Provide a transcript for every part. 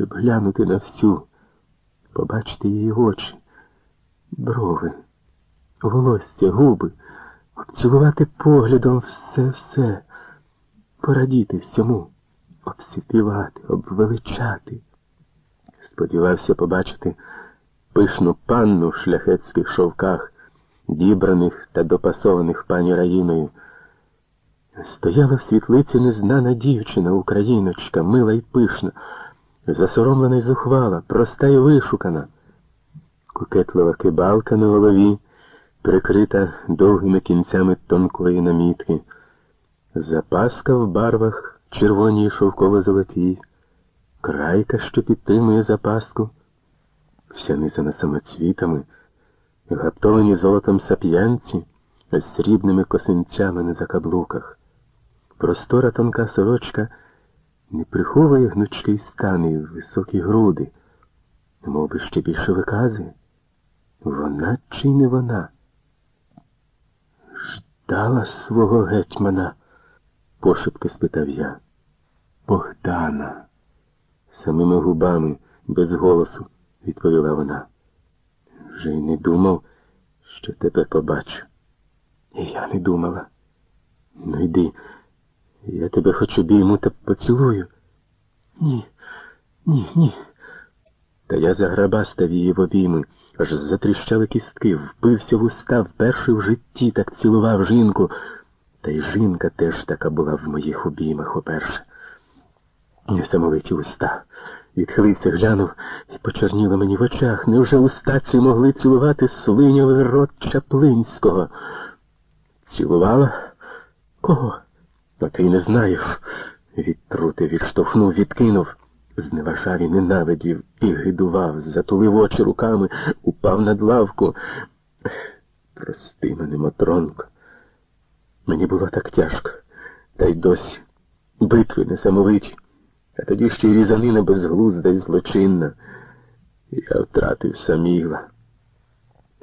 щоб глянути на всю, побачити її очі, брови, волосся, губи, обцілувати поглядом все-все, порадіти всьому, обсипівати, обвеличати. Сподівався побачити пишну панну в шляхетських шовках, дібраних та допасованих пані Раїною. Стояла в світлиці незнана дівчина, україночка, мила й пишна, засоромлена й зухвала, проста й вишукана. Кокетлива кибалка на голові, прикрита довгими кінцями тонкої намітки, запаска в барвах червоній шовково-золотій, крайка, що підтримує запаску, вся низана самоцвітами, гаптовані золотом сап'янці з срібними косинцями на закаблуках. Простора тонка сорочка не приховує гнучкий стан і високі груди, мов би ще більше виказує. Вона чи не вона? Ждала свого гетьмана, пошепки спитав я. Богдана. Самими губами, без голосу, відповіла вона. Вже й не думав, що тебе побачу. І я не думала. Ну йди. Я тебе хоч обійму та поцілую. Ні, ні, ні. Та я заграбастав її в обійми, аж затріщали кістки, впився в уста вперше в житті, так цілував жінку. Та й жінка теж така була в моїх обіймах уперше. Несамовиті уста. Відхилився, глянув і почерніло мені в очах. Невже уста ці могли цілувати слиньовий рот Чаплинського? Цілувала? Кого? Ти не знаєш. Відтрути відштовхнув, відкинув, зневажав і ненавидів і гидував, затулив очі руками, упав над лавку. Прости мене, Матронко. Мені було так тяжко, та й досі битви несамовиті, а тоді ще й різанина безглузда і злочинна. Я втратив самігла.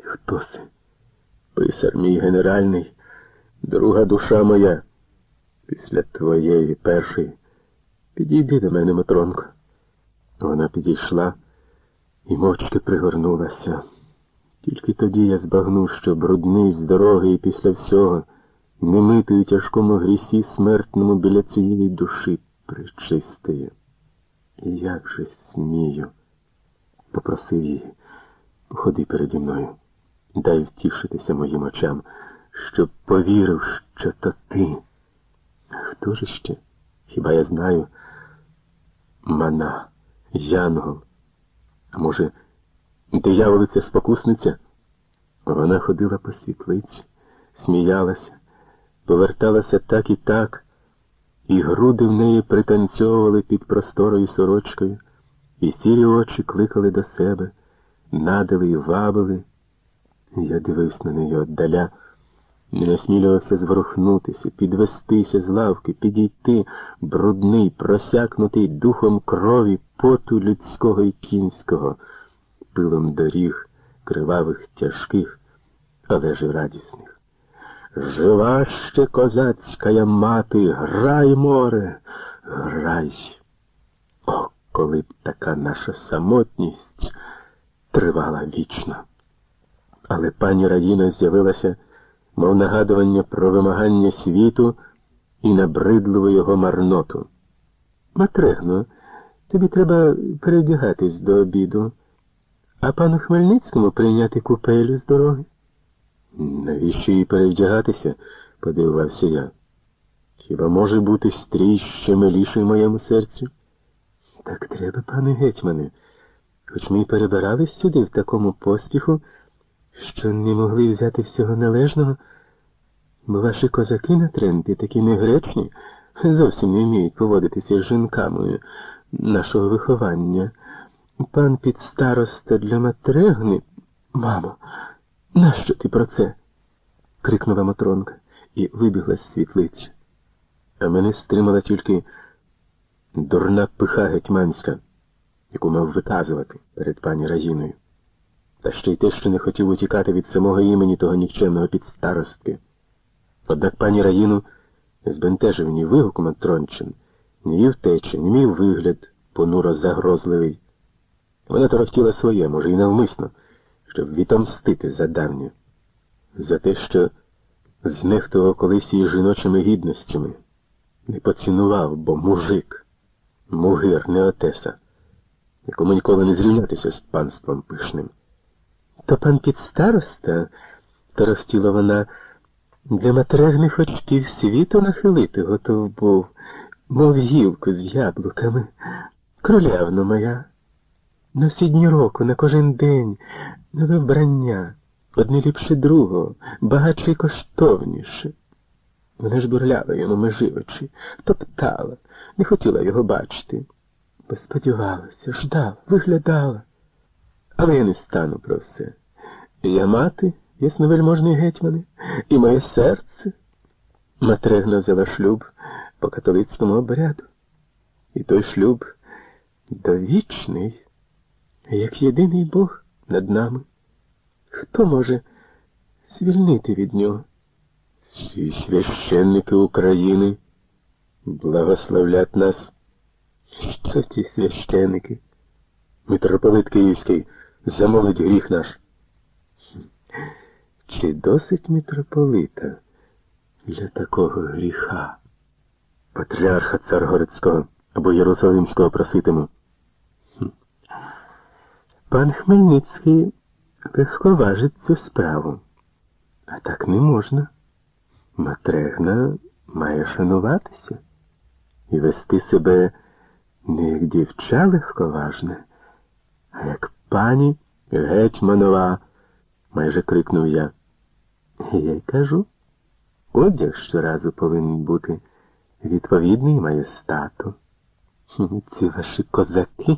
Хто це? Писар мій генеральний, друга душа моя. Після твоєї першої. Підійди до мене, Матронко. Вона підійшла і мовчки пригорнулася. Тільки тоді я збагнув, що брудний з дороги і після всього, немитий у тяжкому грісі смертному біля цієї душі причистої. Як же смію, попросив її, походи переді мною, дай втішитися моїм очам, щоб повірив, що то ти. Хто ж ще? Хіба я знаю? Мана, Янгол. А може, дияволиця спокусниця? Вона ходила по світлиці, сміялася, поверталася так і так, і груди в неї пританцьовували під просторою сорочкою, і сірі очі кликали до себе, надали і вабили. Я дивився на неї отдаля. Не насмілювався зворухнутися, підвестися з лавки, підійти, брудний, просякнутий духом крові, поту людського і кінського, пилом доріг, кривавих, тяжких, але ж радісних. Жива ще козацька мати, грай, море, грай. О, коли б така наша самотність тривала вічно. Але пані Раїна з'явилася мов нагадування про вимагання світу і набридливу його марноту. Матрегно, тобі треба перевдягатись до обіду, а пану Хмельницькому прийняти купелю з дороги. Навіщо їй перевдягатися? подивувався я. Хіба може бути стрій ще миліший моєму серцю? Так треба, пане гетьмане, хоч ми й перебирались сюди в такому поспіху що не могли взяти всього належного, бо ваші козаки на тренді такі негречні, зовсім не вміють поводитися з жінками нашого виховання. Пан підстароста для матрегни. Мамо, нащо ти про це? крикнула Матронка і вибігла з світлиці. А мене стримала тільки дурна пиха гетьманська, яку мав виказувати перед пані Разіною та ще й те, що не хотів утікати від самого імені того нікчемного підстаростки. Однак пані Раїну збентежив ні вигук Матрончин, ні її втечі, ні мій вигляд, понуро загрозливий. Вона торохтіла своє, може, і навмисно, щоб відомстити за давнє, за те, що знехтував колись її жіночими гідностями, не поцінував, бо мужик, мугир, не отеса, якому ніколи не зрівнятися з панством пишним. То пан підстароста, торохтіла вона, для матерегних очків світу нахилити готов був, мов гілку з яблуками. Кролявно моя. На всі дні року, на кожен день, нове вбрання, одне ліпше другого, багатше й коштовніше. Вона ж бурляла йому межи очі, топтала, не хотіла його бачити, бо сподівалася, ждала, виглядала. Але я не стану про все. Я мати, ясновельможний гетьмани, і моє серце. Матрегна взяла шлюб по католицькому обряду. І той шлюб довічний, як єдиний Бог над нами. Хто може звільнити від нього? Всі священники України благословлять нас. Що ті священики? Митрополит Київський замолить гріх наш. Чи досить митрополита для такого гріха? Патріарха Царгородського або Єрусалимського проситиму. Пан Хмельницький легковажить цю справу. А так не можна. Матрегна має шануватися і вести себе не як дівча легковажне, а як пані гетьманова, майже крикнув я. Я й кажу, одяг щоразу повинен бути відповідний має стату. Ці ваші козаки